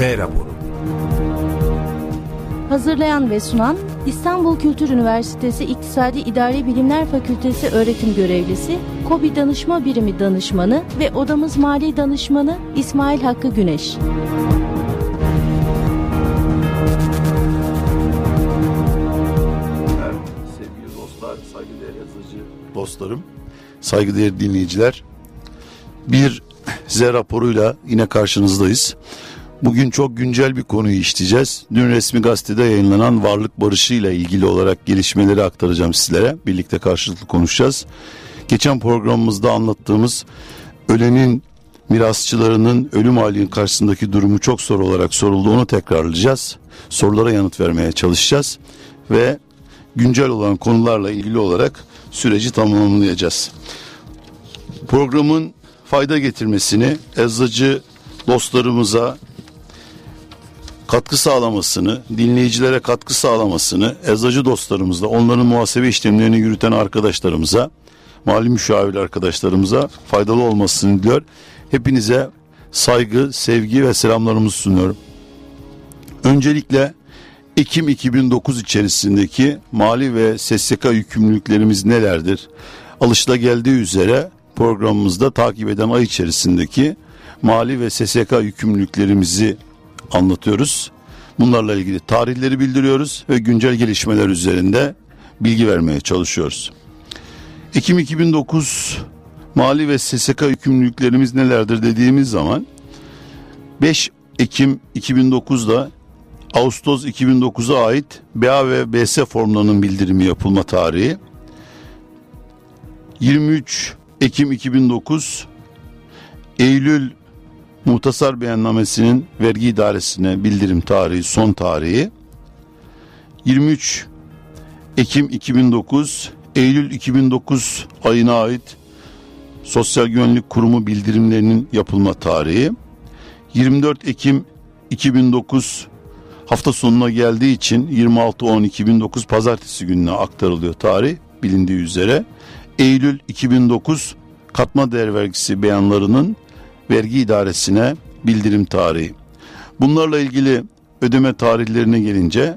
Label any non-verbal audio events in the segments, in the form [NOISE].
Z raporu. Hazırlayan ve sunan İstanbul Kültür Üniversitesi İktisadi İdari Bilimler Fakültesi öğretim görevlisi, KOBİ Danışma Birimi Danışmanı ve Odamız Mali Danışmanı İsmail Hakkı Güneş. Sevgili dostlar, saygıdeğer yazıcı dostlarım, saygıdeğer dinleyiciler. Bir Z raporuyla yine karşınızdayız. Bugün çok güncel bir konuyu işleyeceğiz. Dün resmi gazetede yayınlanan varlık barışı ile ilgili olarak gelişmeleri aktaracağım sizlere. Birlikte karşılıklı konuşacağız. Geçen programımızda anlattığımız ölenin mirasçılarının ölüm halinin karşısındaki durumu çok soru olarak soruldu. Onu tekrarlayacağız. Sorulara yanıt vermeye çalışacağız. Ve güncel olan konularla ilgili olarak süreci tamamlayacağız. Programın fayda getirmesini eczacı dostlarımıza katkı sağlamasını, dinleyicilere katkı sağlamasını, eczacı dostlarımızla, onların muhasebe işlemlerini yürüten arkadaşlarımıza, mali müşavir arkadaşlarımıza faydalı olmasını diliyor. Hepinize saygı, sevgi ve selamlarımızı sunuyorum. Öncelikle Ekim 2009 içerisindeki mali ve SSK yükümlülüklerimiz nelerdir? Alışla geldiği üzere programımızda takip eden ay içerisindeki mali ve SSK yükümlülüklerimizi anlatıyoruz. Bunlarla ilgili tarihleri bildiriyoruz ve güncel gelişmeler üzerinde bilgi vermeye çalışıyoruz. Ekim 2009 mali ve SSK yükümlülüklerimiz nelerdir dediğimiz zaman 5 Ekim 2009'da Ağustos 2009'a ait BA ve BS formlarının bildirimi yapılma tarihi 23 Ekim 2009 Eylül Muhtasar Beyannamesi'nin vergi idaresine bildirim tarihi son tarihi 23 Ekim 2009 Eylül 2009 ayına ait Sosyal Güvenlik Kurumu bildirimlerinin yapılma tarihi 24 Ekim 2009 hafta sonuna geldiği için 26-10-2009 pazartesi gününe aktarılıyor tarih bilindiği üzere. Eylül 2009 katma değer vergisi beyanlarının vergi idaresine bildirim tarihi. Bunlarla ilgili ödeme tarihlerine gelince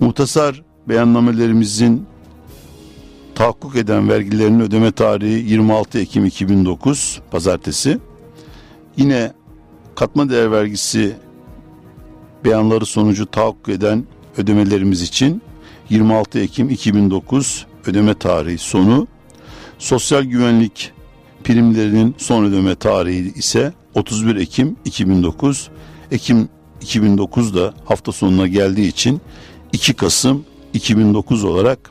muhtasar beyannamelerimizin tahakkuk eden vergilerin ödeme tarihi 26 Ekim 2009 pazartesi. Yine katma değer vergisi beyanları sonucu tahakkuk eden ödemelerimiz için 26 Ekim 2009 ödeme tarihi sonu. Sosyal güvenlik primlerinin son ödeme tarihi ise 31 Ekim 2009. Ekim 2009'da hafta sonuna geldiği için 2 Kasım 2009 olarak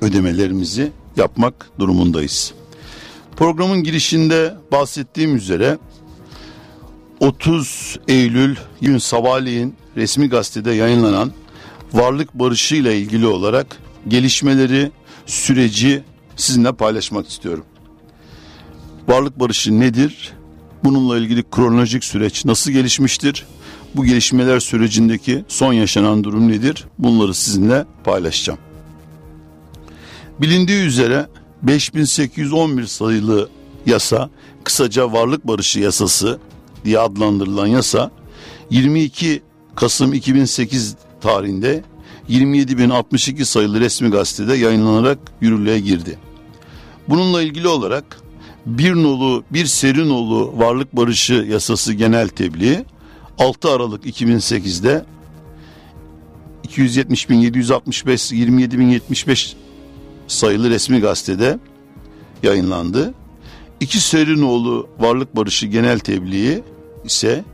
ödemelerimizi yapmak durumundayız. Programın girişinde bahsettiğim üzere 30 Eylül gün sabahleyin resmi gazetede yayınlanan varlık barışı ile ilgili olarak gelişmeleri, süreci sizinle paylaşmak istiyorum. Varlık barışı nedir? Bununla ilgili kronolojik süreç nasıl gelişmiştir? Bu gelişmeler sürecindeki son yaşanan durum nedir? Bunları sizinle paylaşacağım. Bilindiği üzere 5811 sayılı yasa, kısaca varlık barışı yasası diye adlandırılan yasa 22 Kasım 2008 tarihinde 27.062 sayılı resmi gazetede yayınlanarak yürürlüğe girdi. Bununla ilgili olarak bir nolu bir seri nolu varlık barışı yasası genel tebliği 6 Aralık 2008'de 270.765 27.075 sayılı resmi gazetede yayınlandı. İki Serinoğlu Varlık Barışı Genel Tebliği ise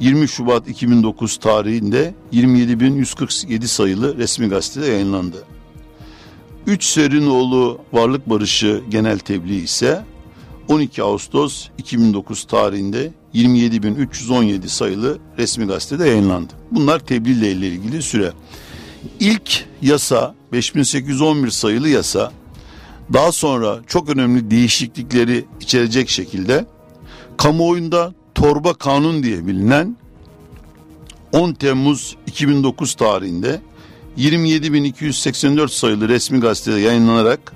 20 Şubat 2009 tarihinde 27.147 sayılı resmi gazetede yayınlandı. 3 Serinoğlu Varlık Barışı Genel Tebliği ise 12 Ağustos 2009 tarihinde 27.317 sayılı resmi gazetede yayınlandı. Bunlar tebliğ ile ilgili süre. İlk yasa 5811 sayılı yasa daha sonra çok önemli değişiklikleri içerecek şekilde kamuoyunda torba kanun diye bilinen 10 Temmuz 2009 tarihinde 27.284 sayılı resmi gazetede yayınlanarak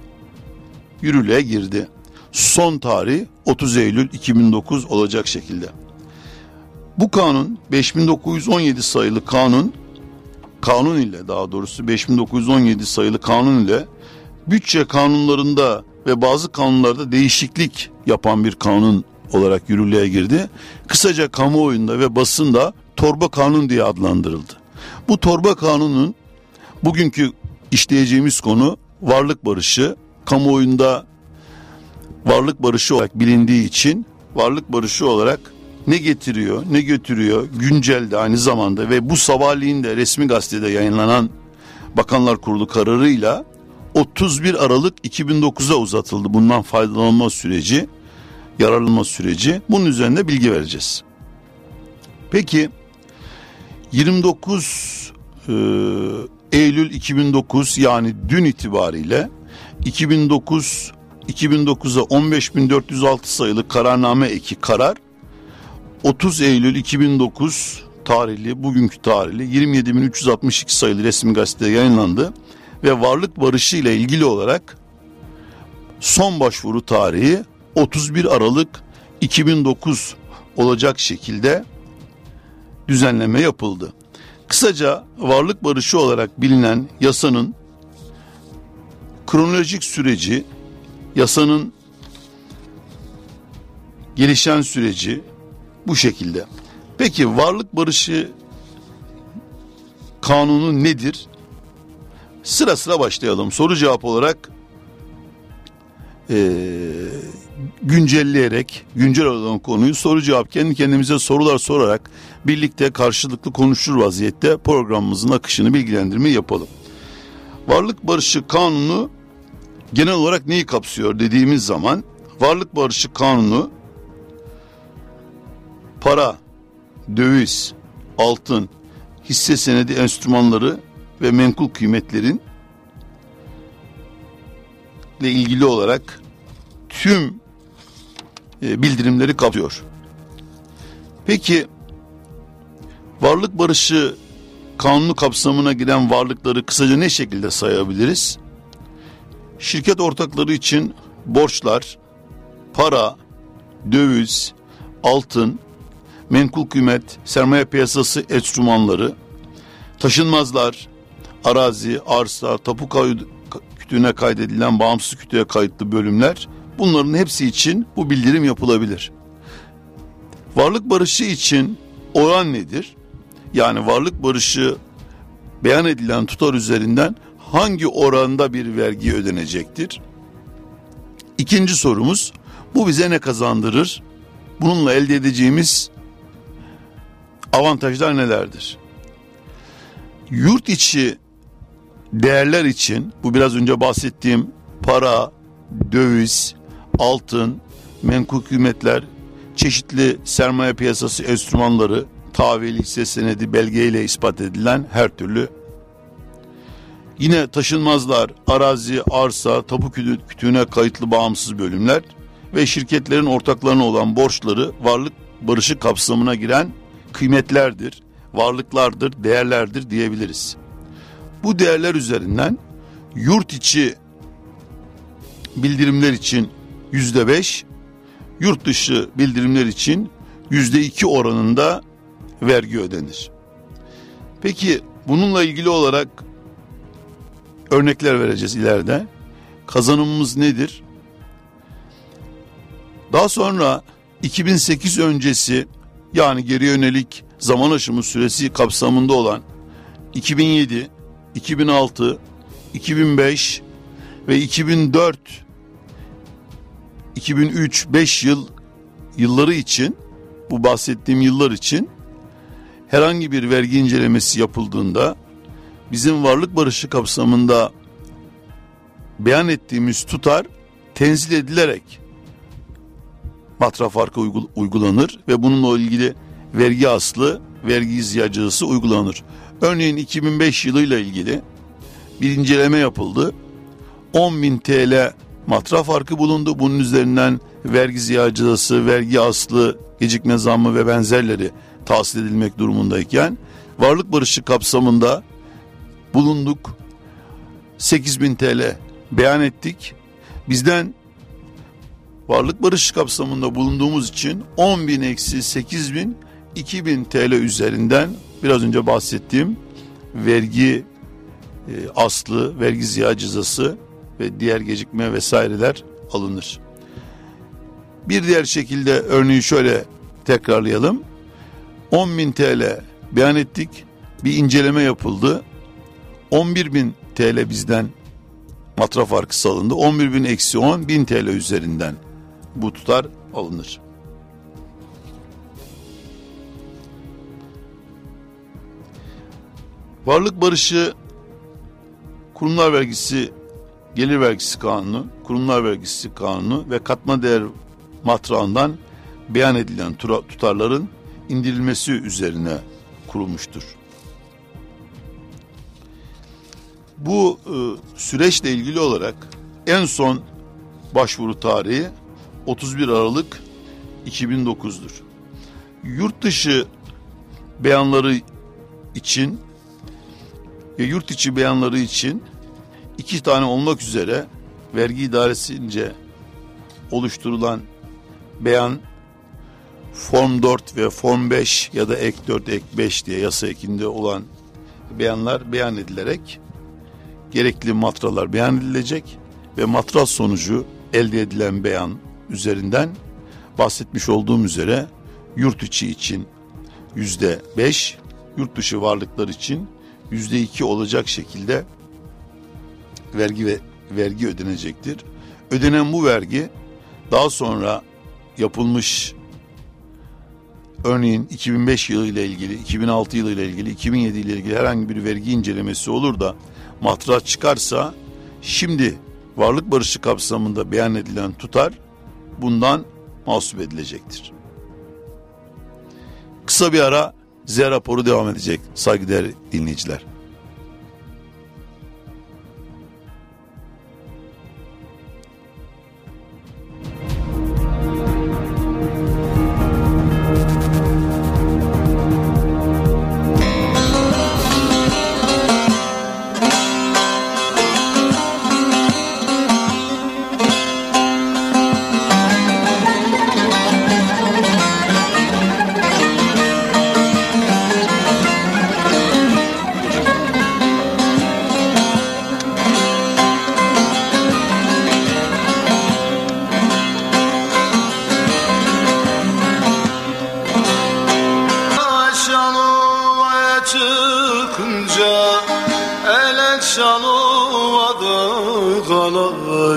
yürürlüğe girdi. Son tarih 30 Eylül 2009 olacak şekilde. Bu kanun 5917 sayılı kanun kanun ile daha doğrusu 5917 sayılı kanun ile bütçe kanunlarında ve bazı kanunlarda değişiklik yapan bir kanun olarak yürürlüğe girdi. Kısaca kamuoyunda ve basında torba kanun diye adlandırıldı. Bu torba kanunun bugünkü işleyeceğimiz konu varlık barışı. Kamuoyunda varlık barışı olarak bilindiği için varlık barışı olarak ne getiriyor, ne götürüyor güncelde aynı zamanda ve bu sabahleyin de resmi gazetede yayınlanan Bakanlar Kurulu kararıyla 31 Aralık 2009'a uzatıldı bundan faydalanma süreci, yararlanma süreci. Bunun üzerinde bilgi vereceğiz. Peki 29 e, Eylül 2009 yani dün itibariyle 2009 2009'a 15.406 sayılı kararname eki karar 30 Eylül 2009 tarihli bugünkü tarihli 27.362 sayılı resmi gazetede yayınlandı ve varlık barışı ile ilgili olarak son başvuru tarihi 31 Aralık 2009 olacak şekilde düzenleme yapıldı. Kısaca varlık barışı olarak bilinen yasanın kronolojik süreci, yasanın gelişen süreci bu şekilde. Peki varlık barışı kanunu nedir? Sıra sıra başlayalım. Soru cevap olarak e, güncelleyerek, güncel olan konuyu soru cevap kendi kendimize sorular sorarak birlikte karşılıklı konuşur vaziyette programımızın akışını bilgilendirme yapalım. Varlık barışı kanunu genel olarak neyi kapsıyor dediğimiz zaman varlık barışı kanunu para, döviz, altın, hisse senedi enstrümanları ve menkul kıymetlerin ile ilgili olarak tüm e, bildirimleri kapıyor. Peki varlık barışı kanunu kapsamına giren varlıkları kısaca ne şekilde sayabiliriz? Şirket ortakları için borçlar, para, döviz, altın, menkul kıymet, sermaye piyasası enstrümanları, taşınmazlar, arazi, arsa, tapu kütüğüne kaydedilen bağımsız kütüğe kayıtlı bölümler bunların hepsi için bu bildirim yapılabilir. Varlık barışı için oran nedir? Yani varlık barışı beyan edilen tutar üzerinden hangi oranda bir vergi ödenecektir? İkinci sorumuz bu bize ne kazandırır? Bununla elde edeceğimiz avantajlar nelerdir? Yurt içi değerler için bu biraz önce bahsettiğim para, döviz, altın, menkul kıymetler, çeşitli sermaye piyasası enstrümanları, tahvil, hisse senedi, belgeyle ispat edilen her türlü Yine taşınmazlar, arazi, arsa, tapu kütüğüne kayıtlı bağımsız bölümler ve şirketlerin ortaklarına olan borçları varlık barışı kapsamına giren kıymetlerdir, varlıklardır, değerlerdir diyebiliriz. Bu değerler üzerinden yurt içi bildirimler için yüzde beş, yurt dışı bildirimler için yüzde iki oranında vergi ödenir. Peki bununla ilgili olarak örnekler vereceğiz ileride. Kazanımımız nedir? Daha sonra 2008 öncesi yani geri yönelik zaman aşımı süresi kapsamında olan 2007, 2006, 2005 ve 2004 2003 5 yıl yılları için bu bahsettiğim yıllar için herhangi bir vergi incelemesi yapıldığında bizim varlık barışı kapsamında beyan ettiğimiz tutar tenzil edilerek matraf farkı uygulanır ve bununla ilgili vergi aslı, vergi izyacısı uygulanır. Örneğin 2005 yılıyla ilgili bir inceleme yapıldı. 10 bin TL matraf farkı bulundu. Bunun üzerinden vergi ziyacısı, vergi aslı, gecikme zammı ve benzerleri tahsil edilmek durumundayken varlık barışı kapsamında bulunduk. 8 bin TL beyan ettik. Bizden varlık barışı kapsamında bulunduğumuz için 10 bin eksi 8 bin 2000 TL üzerinden biraz önce bahsettiğim vergi e, aslı, vergi ziya cezası ve diğer gecikme vesaireler alınır. Bir diğer şekilde örneği şöyle tekrarlayalım. 10.000 TL beyan ettik. Bir inceleme yapıldı. 11.000 TL bizden matraf arkası alındı. 11.000 eksi 10 1000 TL üzerinden bu tutar alınır. Varlık barışı kurumlar vergisi, gelir vergisi kanunu, kurumlar vergisi kanunu ve katma değer matrağından beyan edilen tutarların indirilmesi üzerine kurulmuştur. Bu e, süreçle ilgili olarak en son başvuru tarihi 31 Aralık 2009'dur. Yurt dışı beyanları için ve yurt içi beyanları için iki tane olmak üzere vergi idaresince oluşturulan beyan Form 4 ve Form 5 ya da Ek 4, Ek 5 diye yasa ekinde olan beyanlar beyan edilerek gerekli matralar beyan edilecek ve matras sonucu elde edilen beyan üzerinden bahsetmiş olduğum üzere yurt içi için yüzde beş, yurt dışı varlıklar için yüzde iki olacak şekilde vergi ve vergi ödenecektir. Ödenen bu vergi daha sonra yapılmış örneğin 2005 yılı ile ilgili, 2006 yılı ile ilgili, 2007 ile ilgili herhangi bir vergi incelemesi olur da matraç çıkarsa şimdi varlık barışı kapsamında beyan edilen tutar bundan mahsup edilecektir. Kısa bir ara Z raporu devam edecek saygıdeğer dinleyiciler.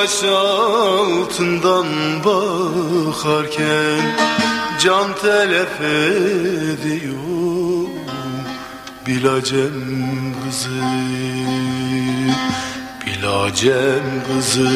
kaş altından bakarken Can telef ediyor Bilacem kızı Bilacem kızı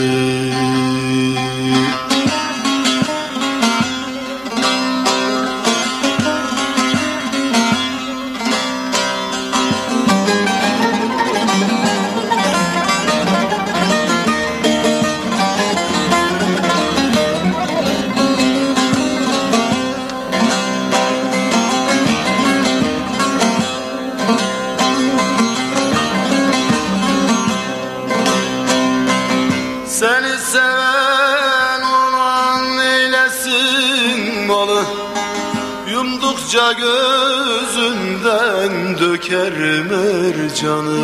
döker mercanı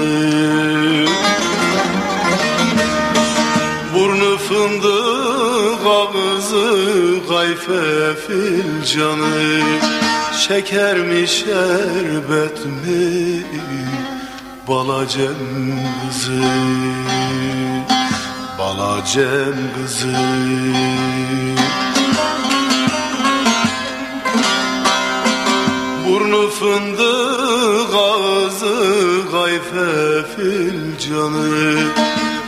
Burnu fındık ağzı kayfe filcanı. Şeker mi şerbet mi balacem kızı Balacem kızı Burnu fındık ağzı gayfe filcanı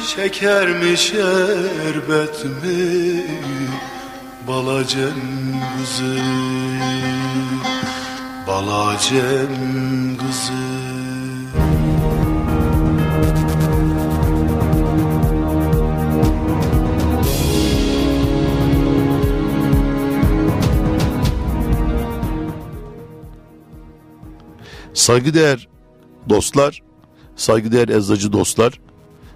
Şeker mi şerbet mi? Balacem kızı Alacem kızı Saygıdeğer dostlar, saygıdeğer eczacı dostlar,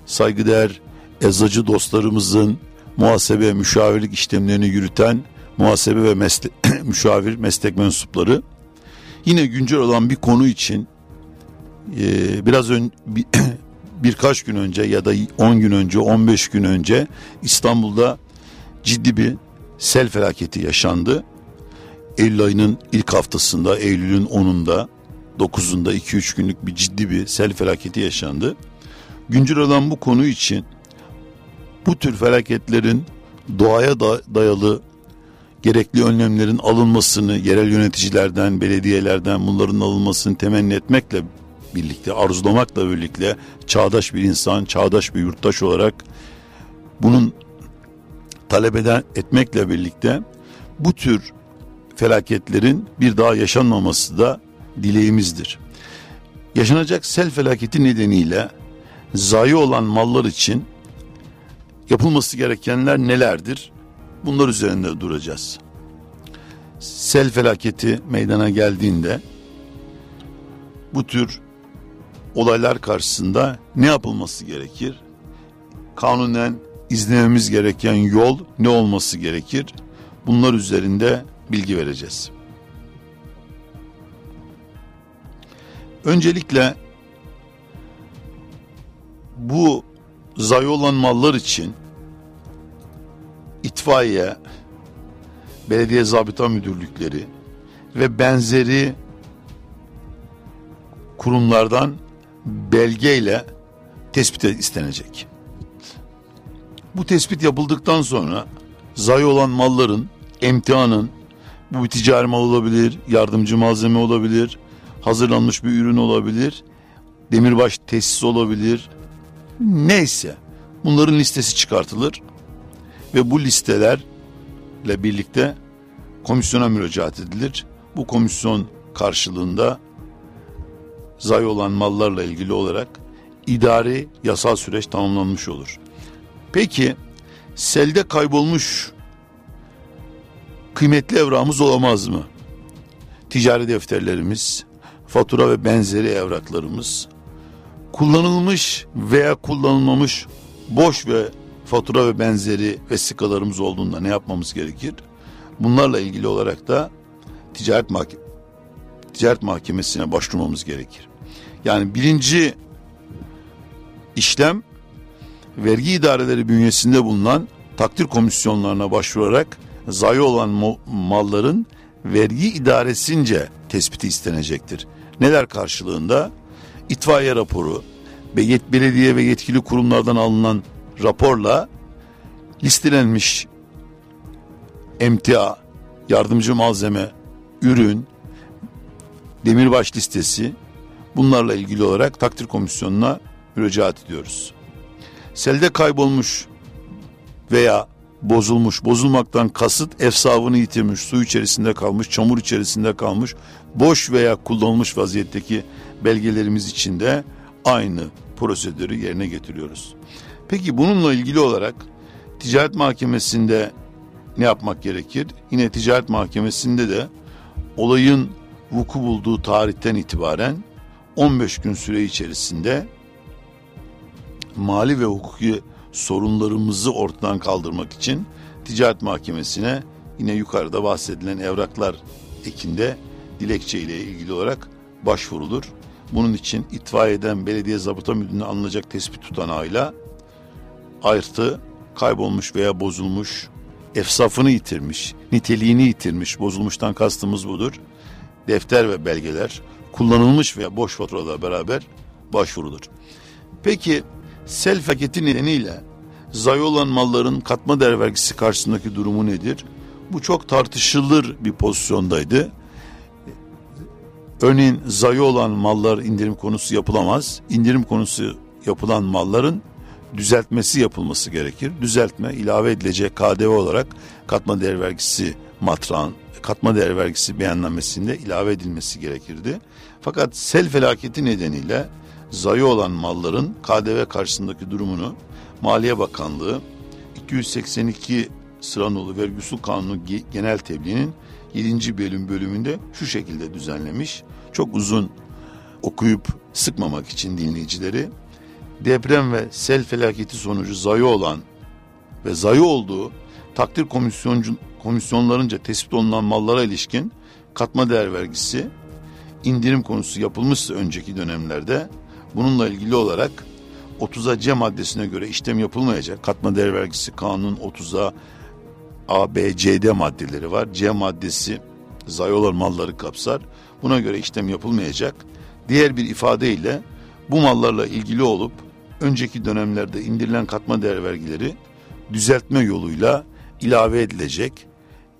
saygıdeğer eczacı dostlarımızın muhasebe müşavirlik işlemlerini yürüten muhasebe ve mesle [CLEARS THROAT] müşavir meslek mensupları yine güncel olan bir konu için e, biraz ön, bir, [CLEARS THROAT] birkaç gün önce ya da 10 gün önce 15 gün önce İstanbul'da ciddi bir sel felaketi yaşandı. Eylül ayının ilk haftasında Eylül'ün 10'unda 9'unda 2-3 günlük bir ciddi bir sel felaketi yaşandı. Güncel olan bu konu için bu tür felaketlerin doğaya da dayalı gerekli önlemlerin alınmasını yerel yöneticilerden, belediyelerden bunların alınmasını temenni etmekle birlikte, arzulamakla birlikte çağdaş bir insan, çağdaş bir yurttaş olarak bunun talep eden etmekle birlikte bu tür felaketlerin bir daha yaşanmaması da dileğimizdir. Yaşanacak sel felaketi nedeniyle zayi olan mallar için yapılması gerekenler nelerdir? Bunlar üzerinde duracağız. Sel felaketi meydana geldiğinde bu tür olaylar karşısında ne yapılması gerekir? Kanunen izlememiz gereken yol ne olması gerekir? Bunlar üzerinde bilgi vereceğiz. Öncelikle bu zayi olan mallar için itfaiye, belediye zabıta müdürlükleri ve benzeri kurumlardan belgeyle tespit istenecek. Bu tespit yapıldıktan sonra zayi olan malların emtihanın bu bir ticari mal olabilir, yardımcı malzeme olabilir, hazırlanmış bir ürün olabilir, demirbaş tesis olabilir. Neyse bunların listesi çıkartılır ve bu listelerle birlikte komisyona müracaat edilir. Bu komisyon karşılığında zayi olan mallarla ilgili olarak idari yasal süreç tamamlanmış olur. Peki selde kaybolmuş kıymetli evrağımız olamaz mı? Ticari defterlerimiz, fatura ve benzeri evraklarımız, kullanılmış veya kullanılmamış boş ve fatura ve benzeri vesikalarımız olduğunda ne yapmamız gerekir? Bunlarla ilgili olarak da ticaret mahke ticaret mahkemesine başvurmamız gerekir. Yani birinci işlem vergi idareleri bünyesinde bulunan takdir komisyonlarına başvurarak zayi olan malların vergi idaresince tespiti istenecektir. Neler karşılığında? İtfaiye raporu, belediye ve yetkili kurumlardan alınan raporla listelenmiş emtia, yardımcı malzeme, ürün, demirbaş listesi bunlarla ilgili olarak takdir komisyonuna müracaat ediyoruz. Selde kaybolmuş veya bozulmuş, bozulmaktan kasıt efsavını yitirmiş, su içerisinde kalmış, çamur içerisinde kalmış, boş veya kullanılmış vaziyetteki belgelerimiz için de aynı prosedürü yerine getiriyoruz. Peki bununla ilgili olarak ticaret mahkemesinde ne yapmak gerekir? Yine ticaret mahkemesinde de olayın vuku bulduğu tarihten itibaren 15 gün süre içerisinde mali ve hukuki sorunlarımızı ortadan kaldırmak için ticaret mahkemesine yine yukarıda bahsedilen evraklar ekinde dilekçe ile ilgili olarak başvurulur. Bunun için itfaiyeden belediye zabıta müdürlüğüne alınacak tespit tutanağıyla artı kaybolmuş veya bozulmuş, efsafını yitirmiş, niteliğini yitirmiş, bozulmuştan kastımız budur. Defter ve belgeler kullanılmış veya boş faturalarla beraber başvurulur. Peki sel faketi nedeniyle zayi olan malların katma değer vergisi karşısındaki durumu nedir? Bu çok tartışılır bir pozisyondaydı. Örneğin zayi olan mallar indirim konusu yapılamaz. İndirim konusu yapılan malların düzeltmesi yapılması gerekir. Düzeltme ilave edilecek KDV olarak katma değer vergisi matrağın katma değer vergisi beyannamesinde ilave edilmesi gerekirdi. Fakat sel felaketi nedeniyle zayi olan malların KDV karşısındaki durumunu Maliye Bakanlığı 282 sıranolu vergi usul kanunu genel tebliğinin 7. bölüm bölümünde şu şekilde düzenlemiş. Çok uzun okuyup sıkmamak için dinleyicileri deprem ve sel felaketi sonucu zayi olan ve zayi olduğu takdir komisyonlarınca tespit olunan mallara ilişkin katma değer vergisi indirim konusu yapılmışsa önceki dönemlerde bununla ilgili olarak 30'a C maddesine göre işlem yapılmayacak. Katma değer vergisi kanun 30'a A, B, C, D maddeleri var. C maddesi zayi olan malları kapsar. Buna göre işlem yapılmayacak. Diğer bir ifadeyle bu mallarla ilgili olup önceki dönemlerde indirilen katma değer vergileri düzeltme yoluyla ilave edilecek.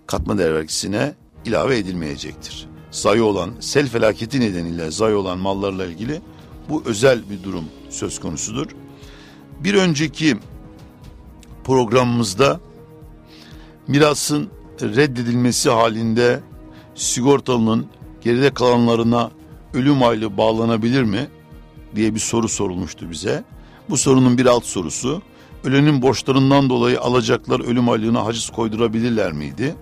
Katma değer vergisine ilave edilmeyecektir. Zayi olan sel felaketi nedeniyle zayi olan mallarla ilgili bu özel bir durum söz konusudur. Bir önceki programımızda mirasın reddedilmesi halinde sigortalının geride kalanlarına ölüm aylığı bağlanabilir mi diye bir soru sorulmuştu bize. Bu sorunun bir alt sorusu ölenin borçlarından dolayı alacaklar ölüm aylığına haciz koydurabilirler miydi?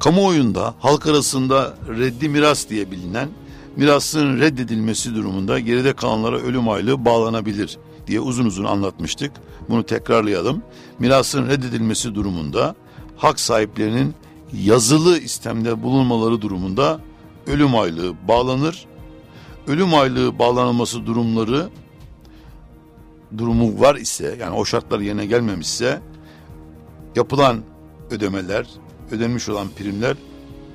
Kamuoyunda halk arasında reddi miras diye bilinen mirasın reddedilmesi durumunda geride kalanlara ölüm aylığı bağlanabilir diye uzun uzun anlatmıştık. Bunu tekrarlayalım. Mirasın reddedilmesi durumunda hak sahiplerinin yazılı istemde bulunmaları durumunda ölüm aylığı bağlanır. Ölüm aylığı bağlanılması durumları durumu var ise yani o şartlar yerine gelmemişse yapılan ödemeler, ödenmiş olan primler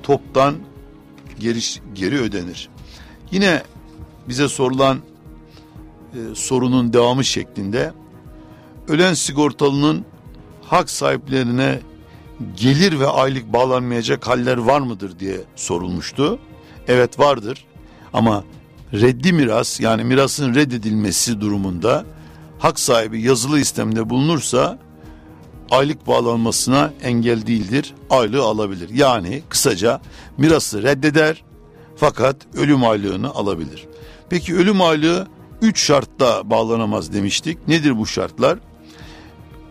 toptan geri, geri ödenir. Yine bize sorulan e, sorunun devamı şeklinde ölen sigortalının hak sahiplerine gelir ve aylık bağlanmayacak haller var mıdır diye sorulmuştu. Evet vardır ama reddi miras yani mirasın reddedilmesi durumunda hak sahibi yazılı istemde bulunursa aylık bağlanmasına engel değildir. Aylığı alabilir. Yani kısaca mirası reddeder fakat ölüm aylığını alabilir. Peki ölüm aylığı 3 şartta bağlanamaz demiştik. Nedir bu şartlar?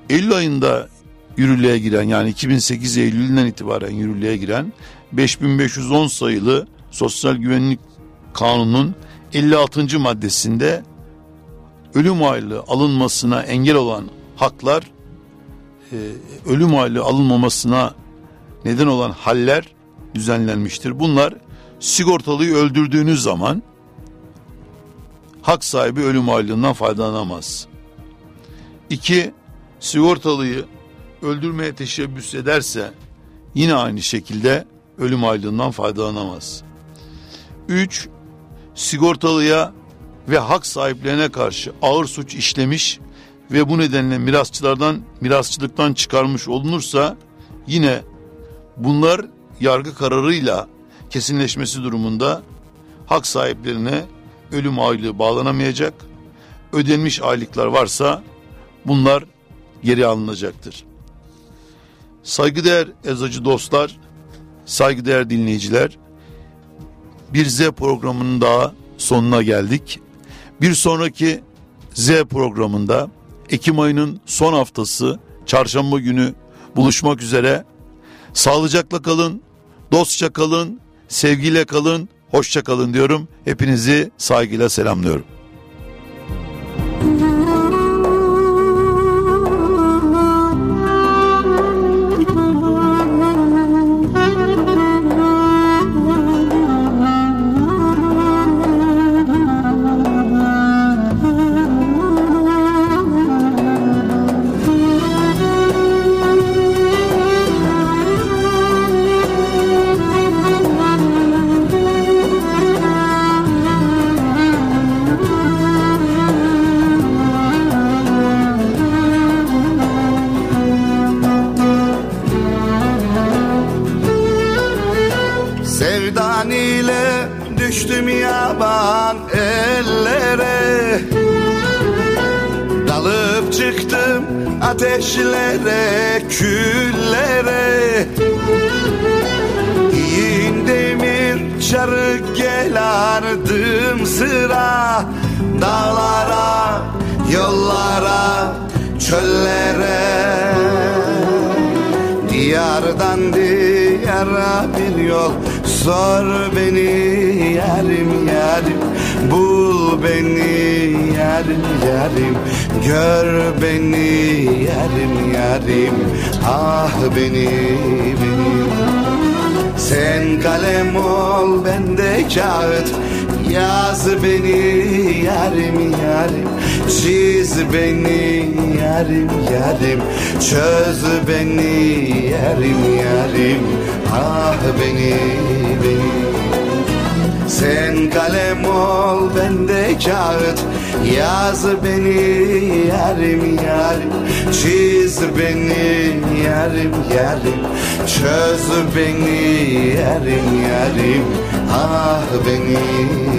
Eylül ayında yürürlüğe giren yani 2008 Eylül'den itibaren yürürlüğe giren 5510 sayılı Sosyal Güvenlik Kanunu'nun 56. maddesinde ölüm aylığı alınmasına engel olan haklar e, ölüm aylığı alınmamasına neden olan haller düzenlenmiştir. Bunlar sigortalıyı öldürdüğünüz zaman hak sahibi ölüm aylığından faydalanamaz. İki, sigortalıyı öldürmeye teşebbüs ederse yine aynı şekilde ölüm aylığından faydalanamaz. Üç, sigortalıya ve hak sahiplerine karşı ağır suç işlemiş ve bu nedenle mirasçılardan mirasçılıktan çıkarmış olunursa yine bunlar yargı kararıyla kesinleşmesi durumunda hak sahiplerine ölüm aylığı bağlanamayacak. Ödenmiş aylıklar varsa bunlar geri alınacaktır. Saygıdeğer ezacı dostlar, saygıdeğer dinleyiciler, bir Z programının daha sonuna geldik. Bir sonraki Z programında Ekim ayının son haftası çarşamba günü buluşmak üzere. Sağlıcakla kalın, dostça kalın, sevgiyle kalın, hoşça kalın diyorum. Hepinizi saygıyla selamlıyorum. Yollara, çöllere. Diyardan diyara bir yol. Sor beni yarim yarim. Bul beni yarim yarim. Gör beni yarim yarim. Ah beni benim Sen kalem ol ben de kağıt Yaz beni yarim yarim Çiz beni yarim yarim Çöz beni yarim yarim Ah beni beni. Sen kalem ol ben de kağıt Yaz beni yarim yarim Çiz beni yarim yarim Çöz beni yarim yarim Ah beni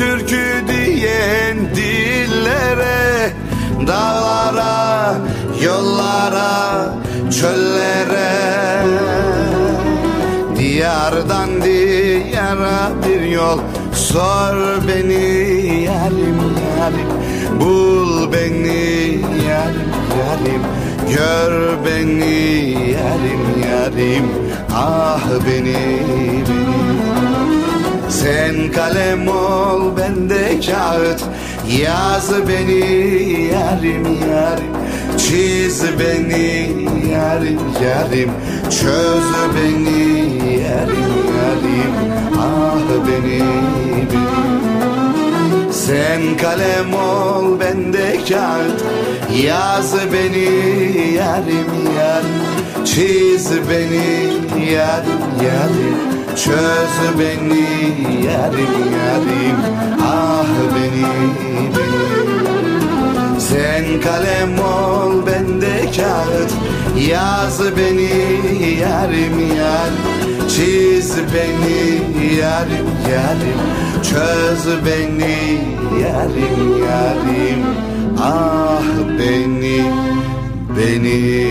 türkü diyen dillere Dağlara, yollara, çöllere. Diyardan diyara bir yol Sor beni yarim yarim. Bul beni yarim yarim. Gör beni yarim yarim. Ah beni beni sen kalem ol ben de kağıt. Yaz beni yarim yarim. Çiz beni yarim yarim. Çöz beni yarim yarim. Ah beni beni. Sen kalem ol ben de kağıt. Yaz beni yarim yarim. Çiz beni yarim yarim Çöz beni yarim yarim Ah beni beni. Sen kalem ol ben de kağıt Yaz beni yarim yarim Çiz beni yarim yarim Çöz beni yarim yarim Ah beni beni